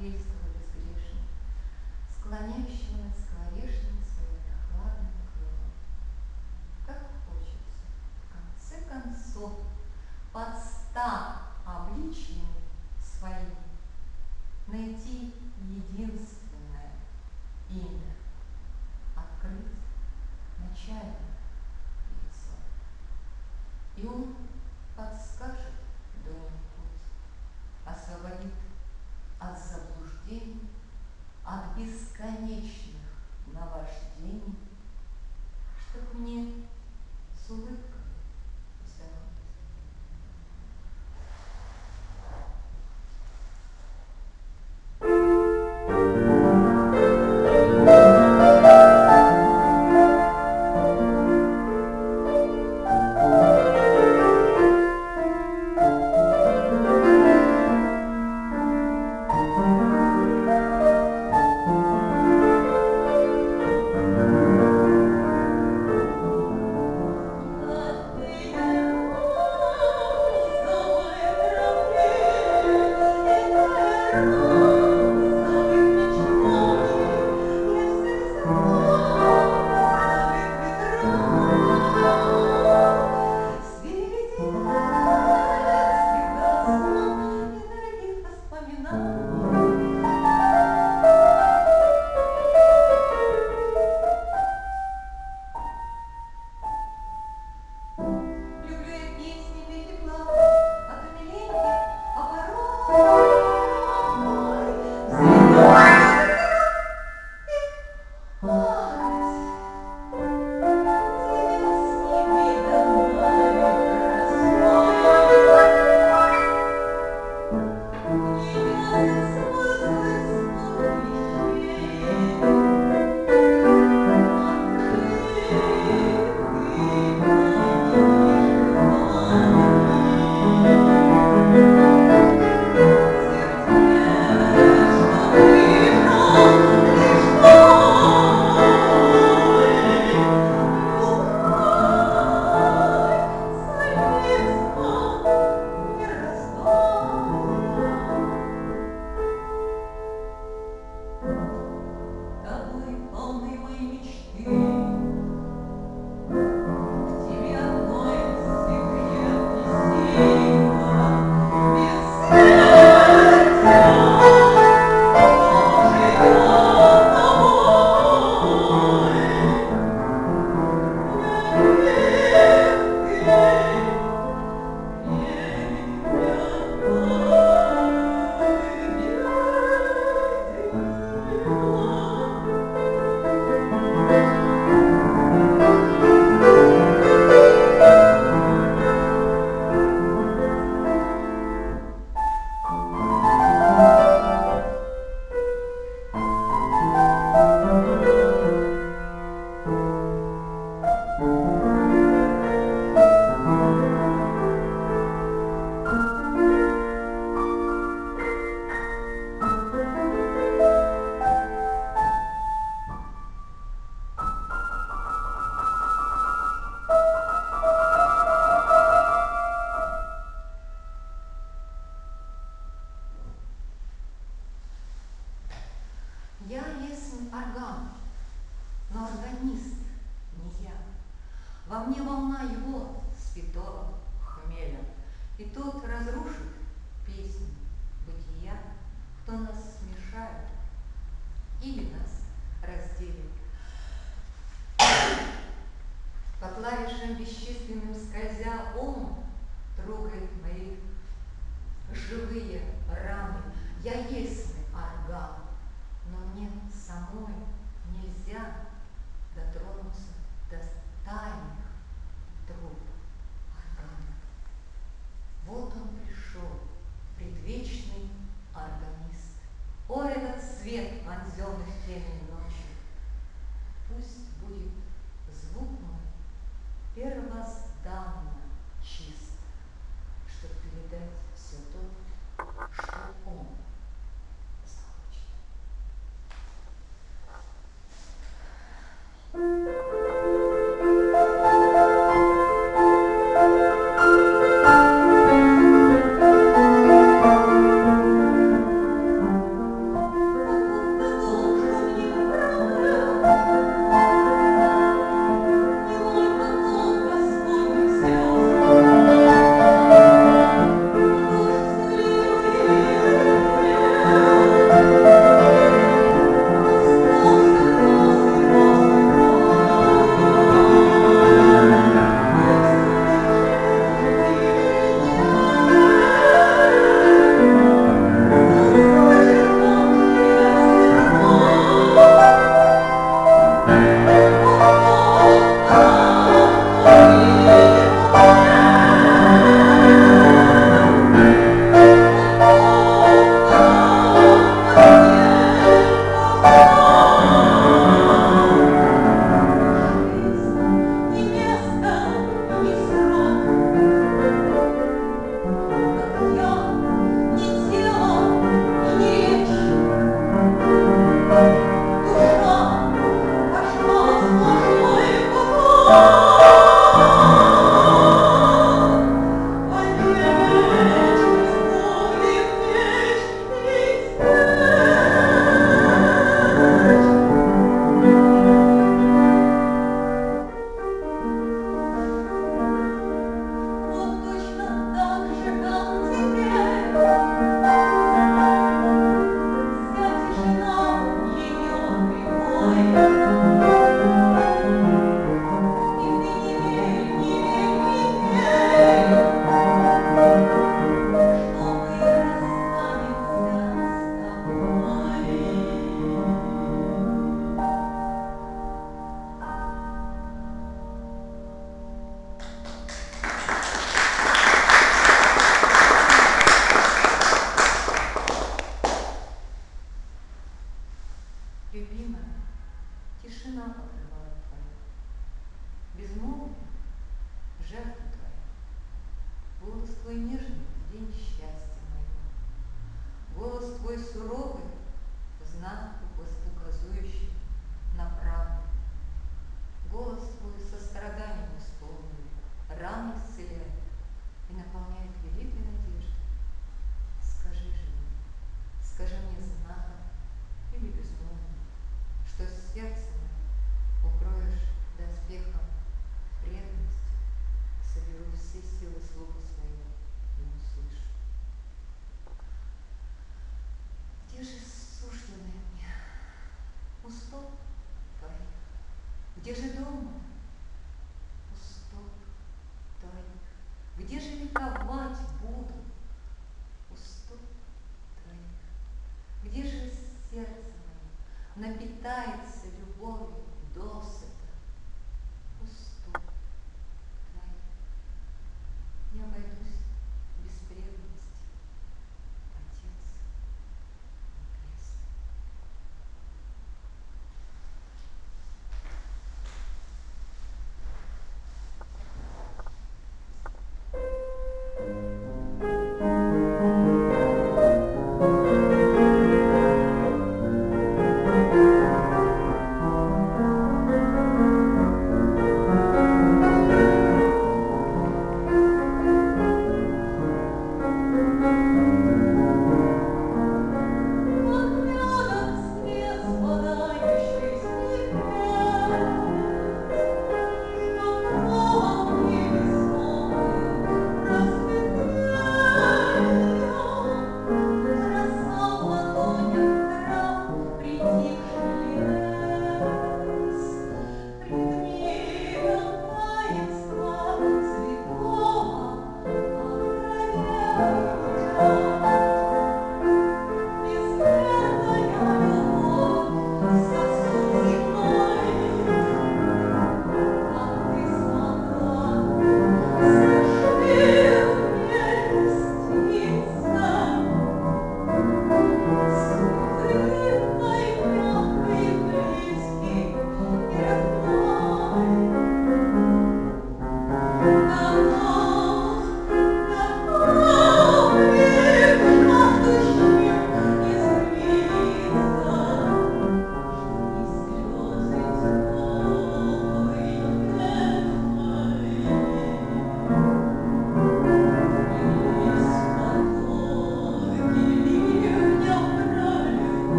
Isso. От Música Thank you. жертва твоя. Голос твой нежный в день счастья моего. Голос твой суровый в знак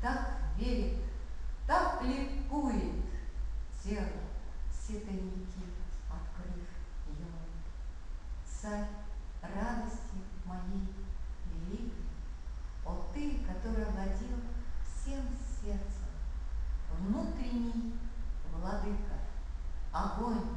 так верит, так ликует тело, все тайники открыв ему. Царь радости моей великой, о ты, который овладел всем сердцем, внутренний владыка, огонь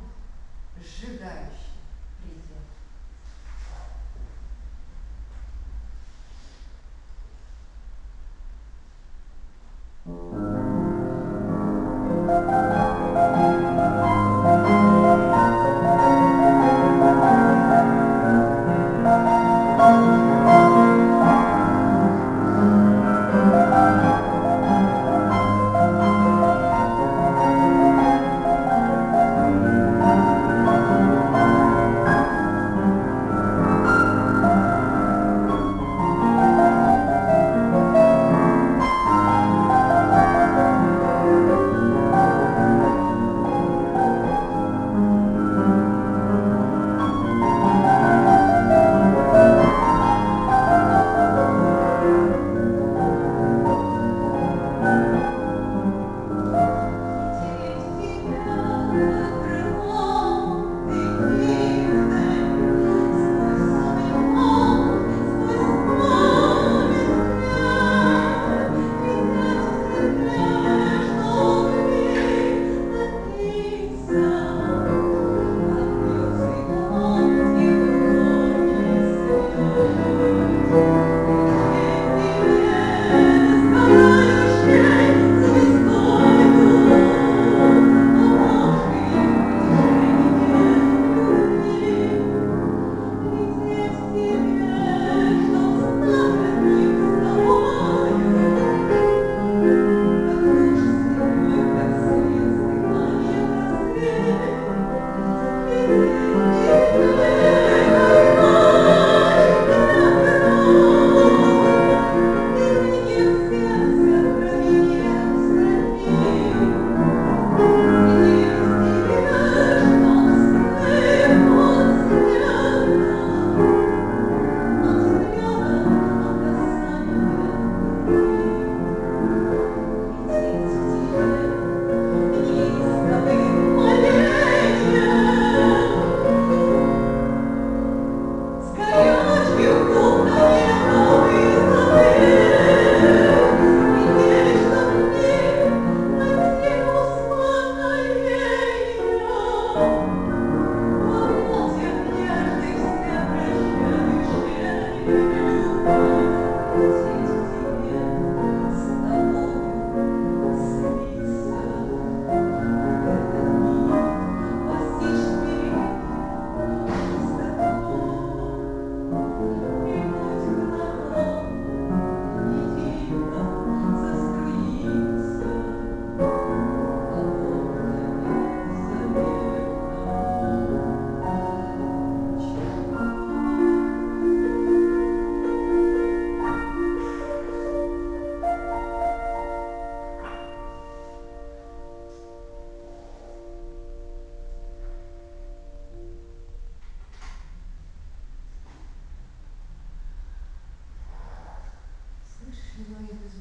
Thank you.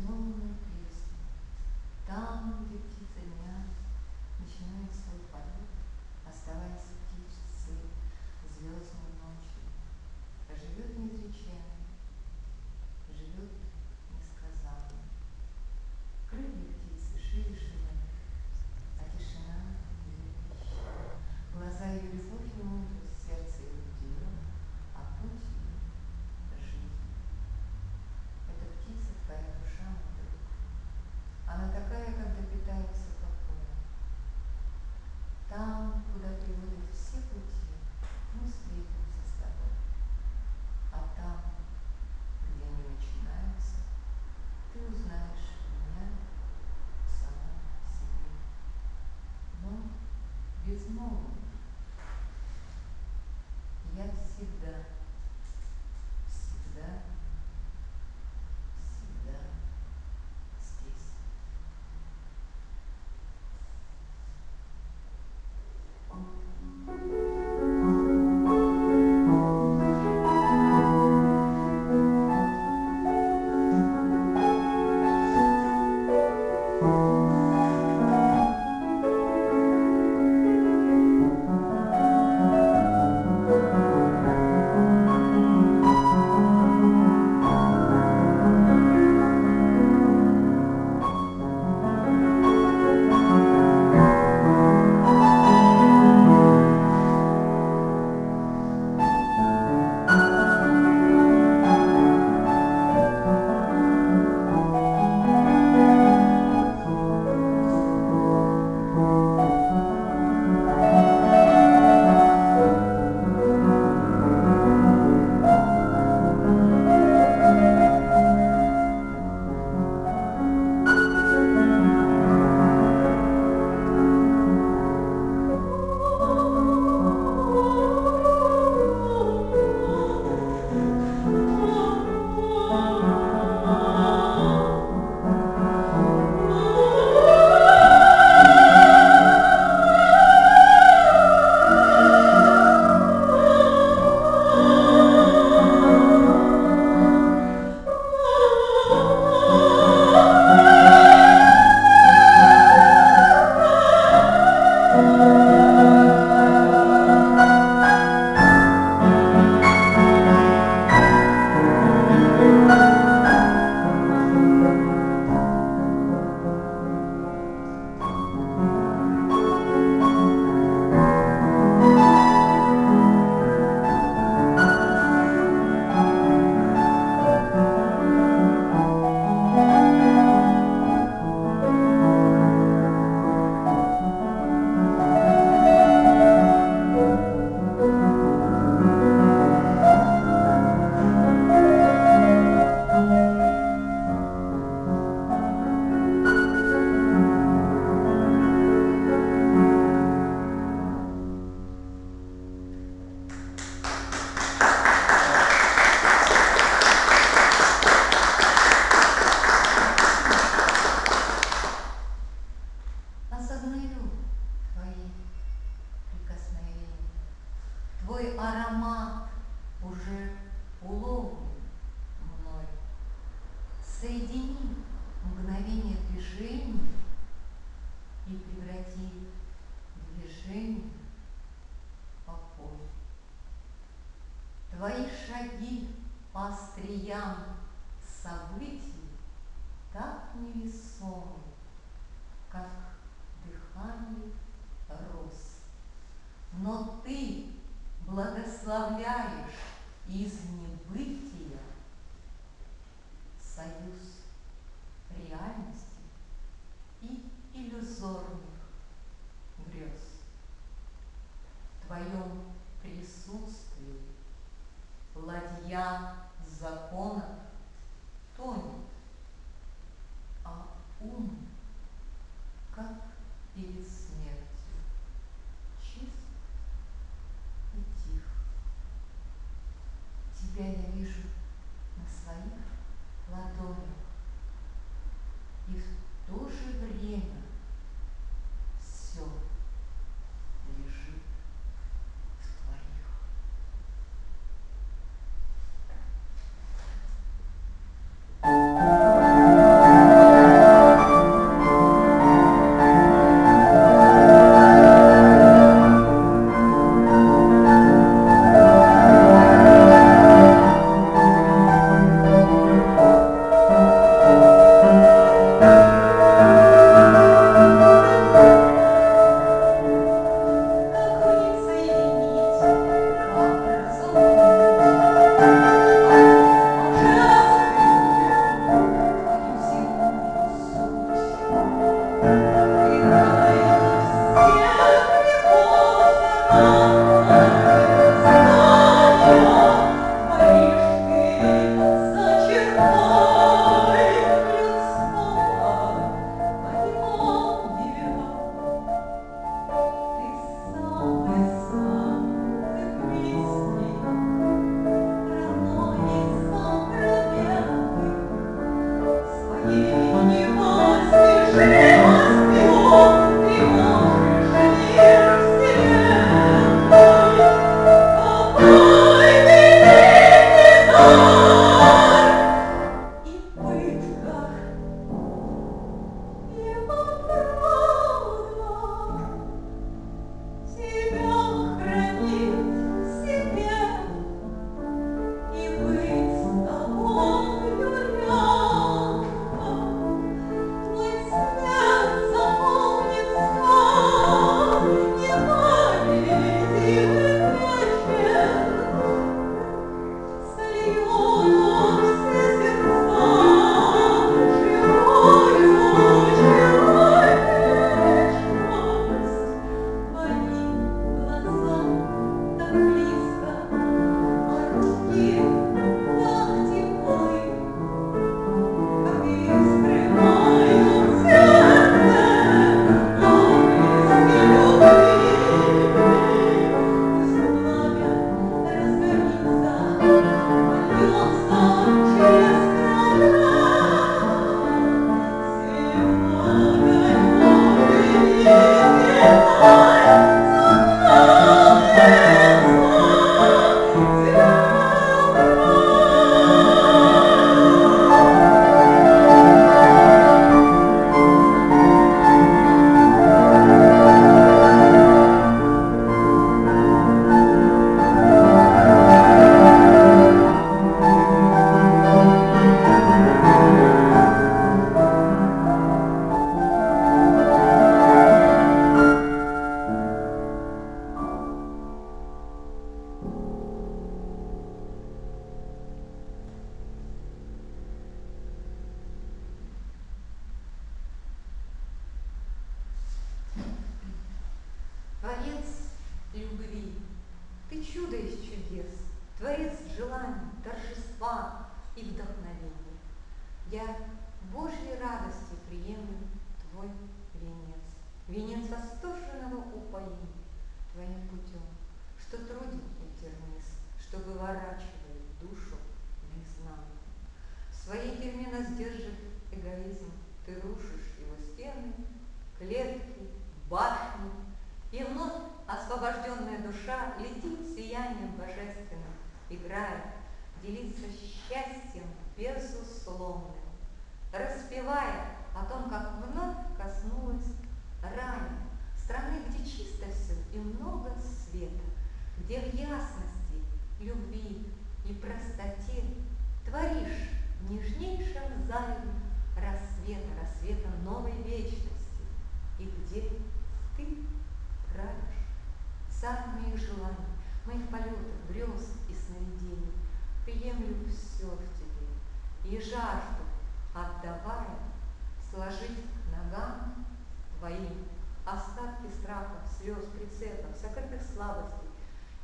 Безмолвно. Я young. Тебя я вижу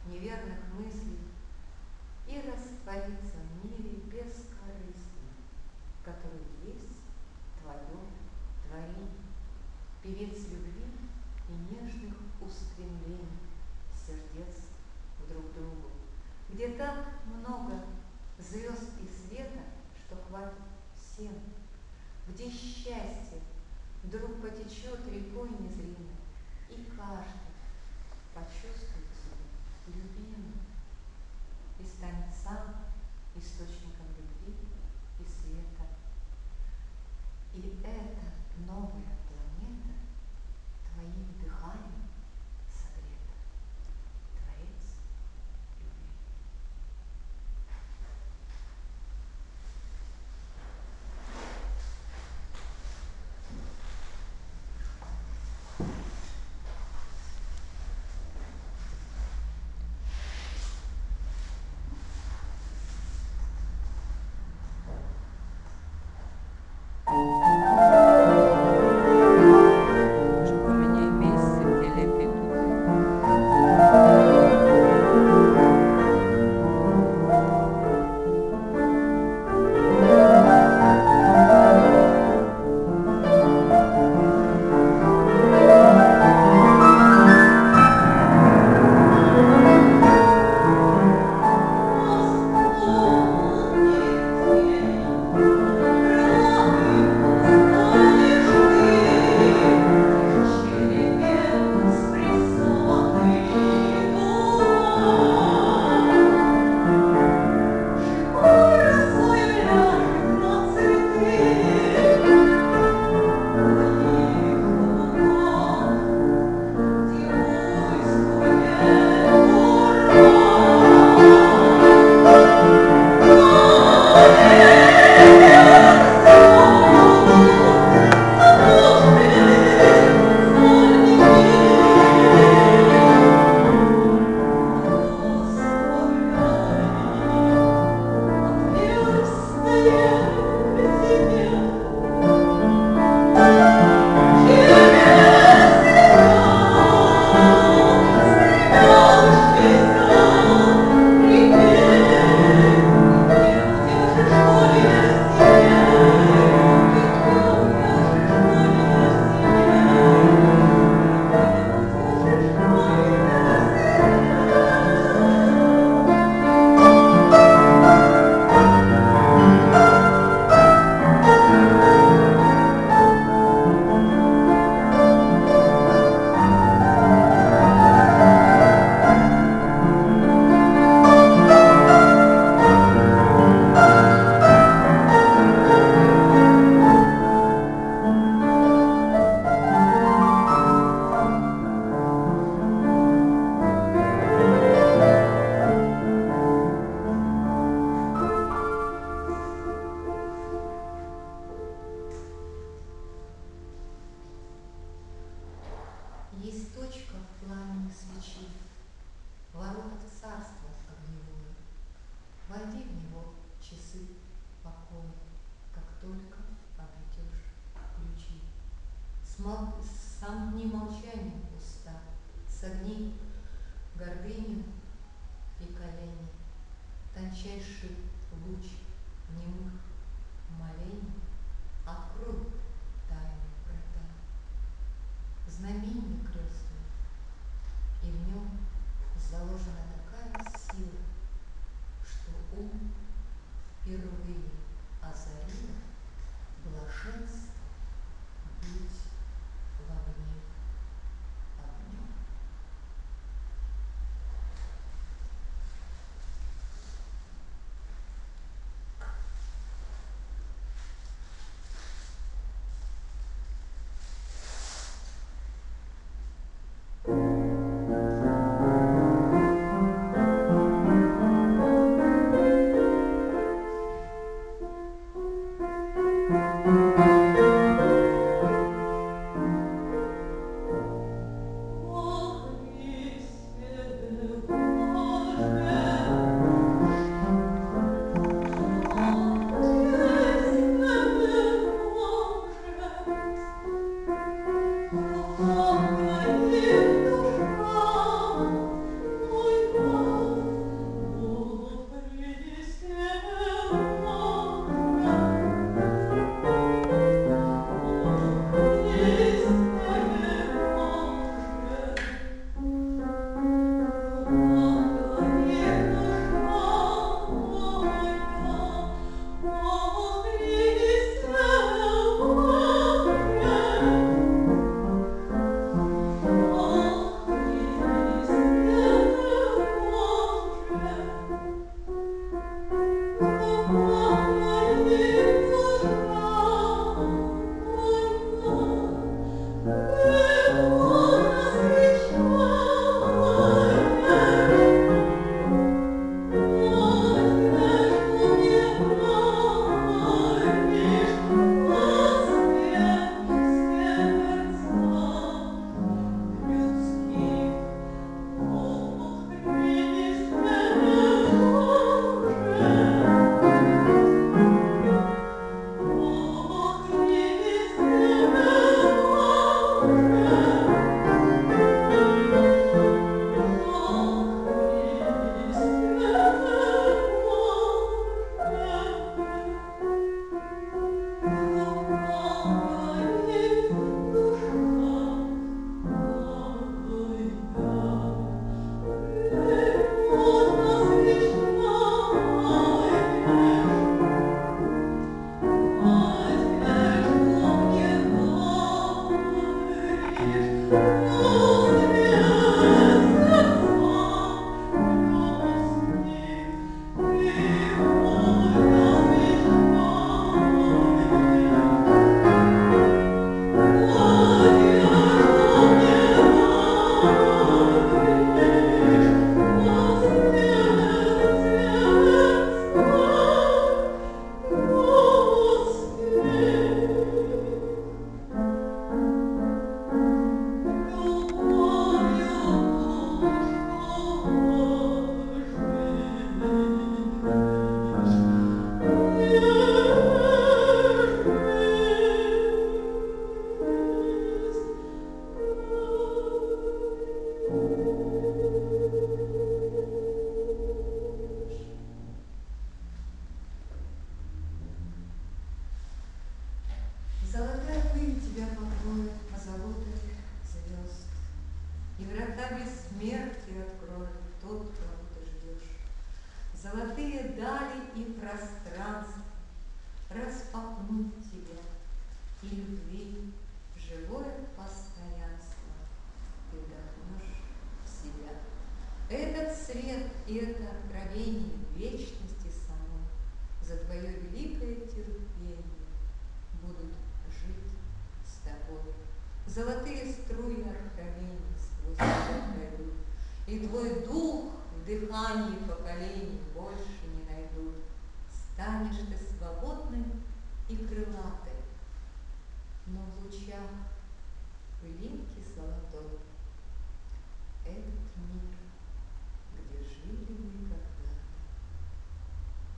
неверных мыслей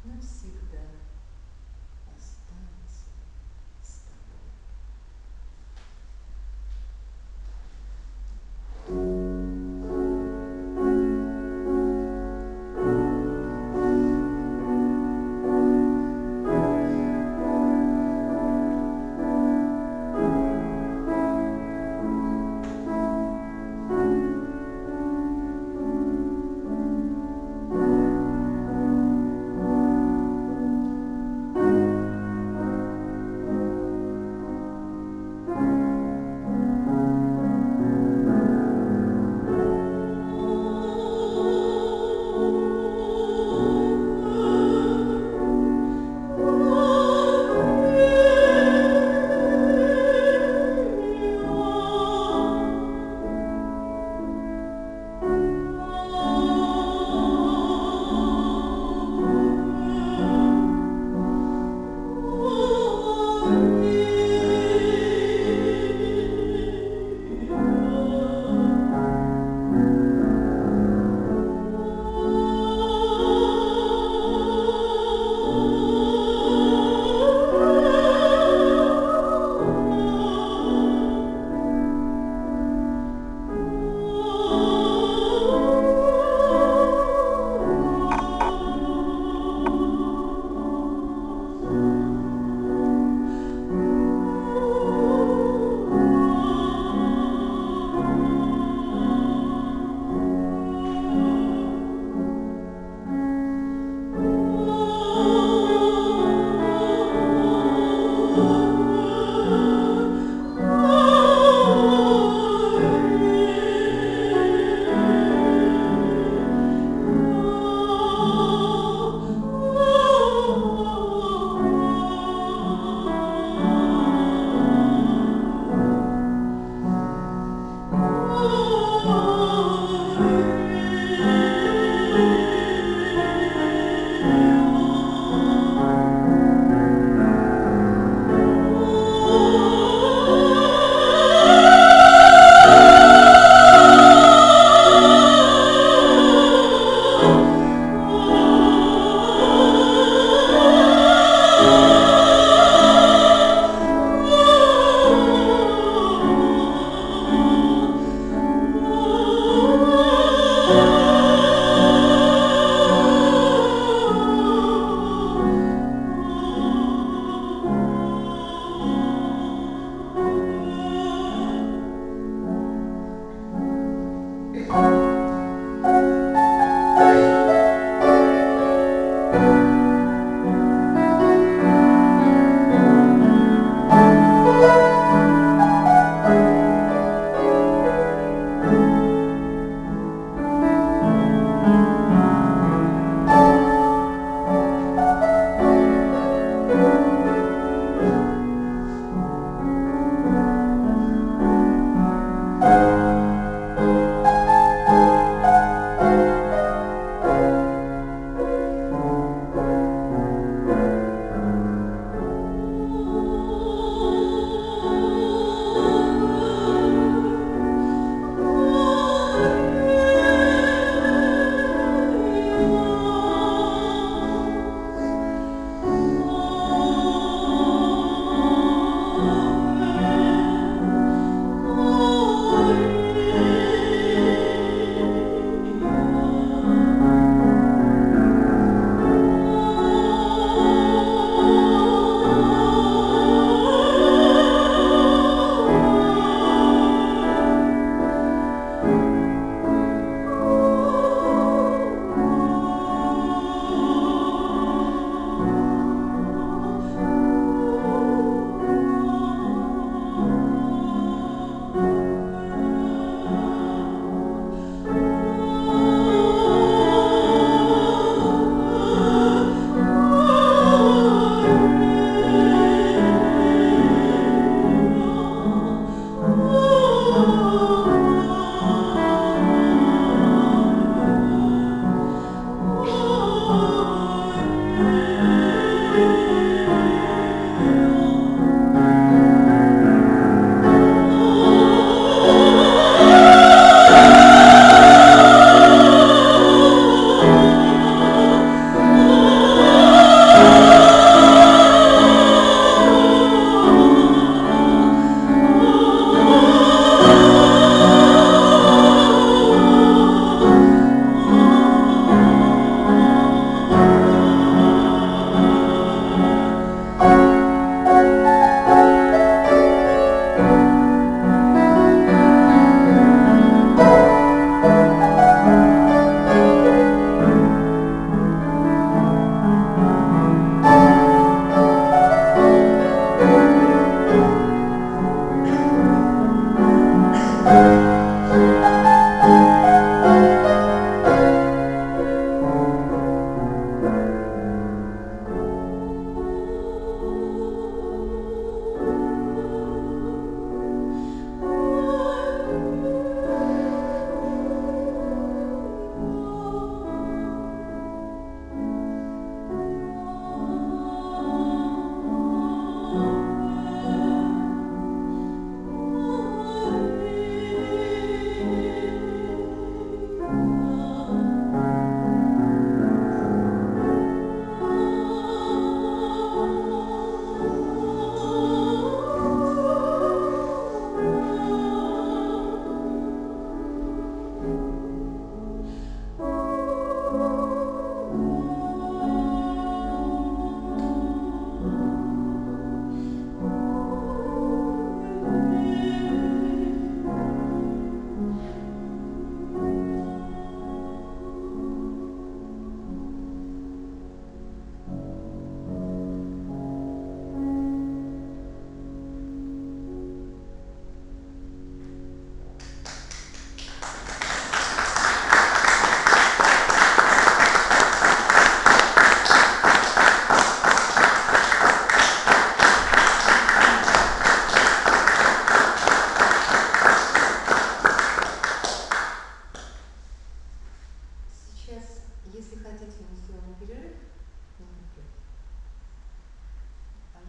навсегда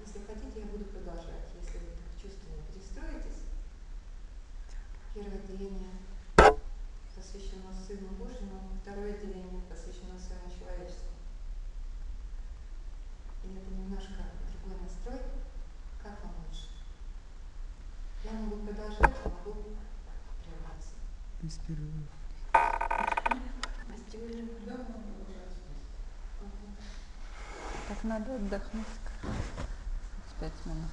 если хотите, я буду продолжать. Если вы так чувственно перестроитесь, первое отделение посвящено Сыну Божьему, второе отделение посвящено своему человечеству. И это немножко другой настрой. Как вам лучше? Я могу продолжать, могу прерваться. Из первого. Так надо отдохнуть пять минут.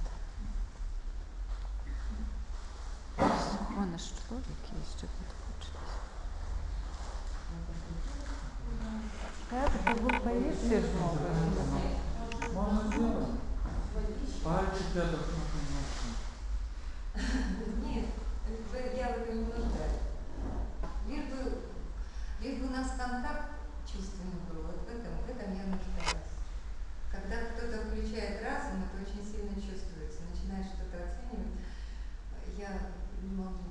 Вон наш человек есть, что тут хочет. Как ты поесть много? Можно сделать. Пальцы рядом Нет, я в этом не нуждаюсь. Лишь бы, лишь бы у нас контакт чувственный был, вот в этом, в этом я нуждаюсь. Когда включает разум, это очень сильно чувствуется. Начинаешь что-то оценивать, я не могу.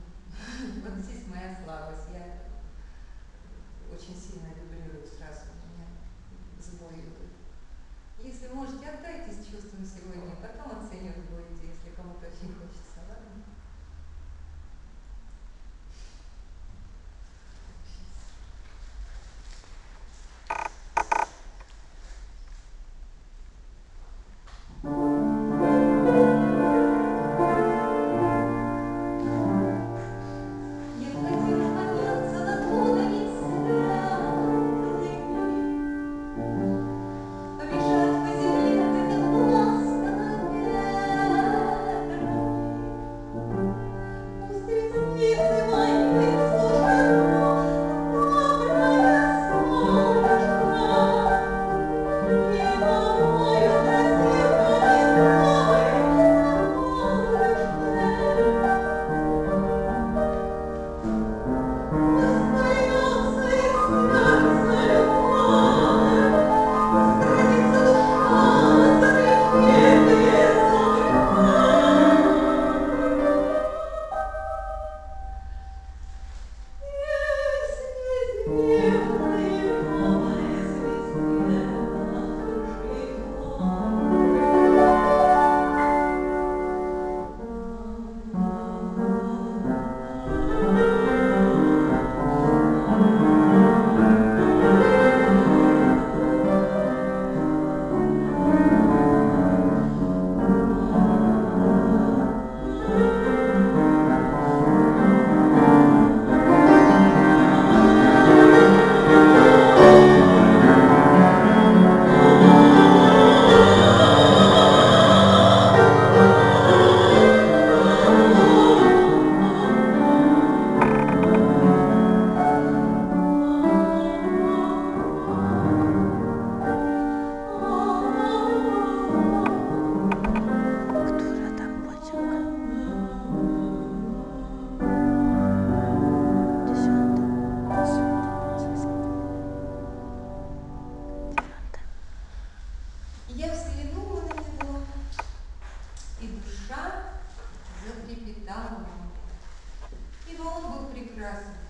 Yes.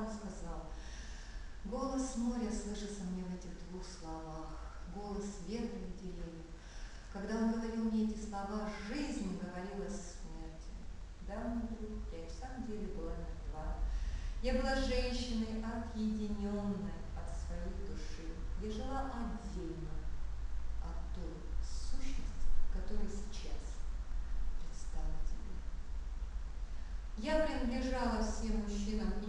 Он сказал. Голос моря слышится мне в этих двух словах, голос ветра и деревьев. Когда он говорил мне эти слова, жизнь говорила смерти. Да, мой друг, я и в самом деле была мертва. Я была женщиной, отъединенной от своей души. Я жила отдельно от той сущности, которая сейчас предстала тебе. Я принадлежала всем мужчинам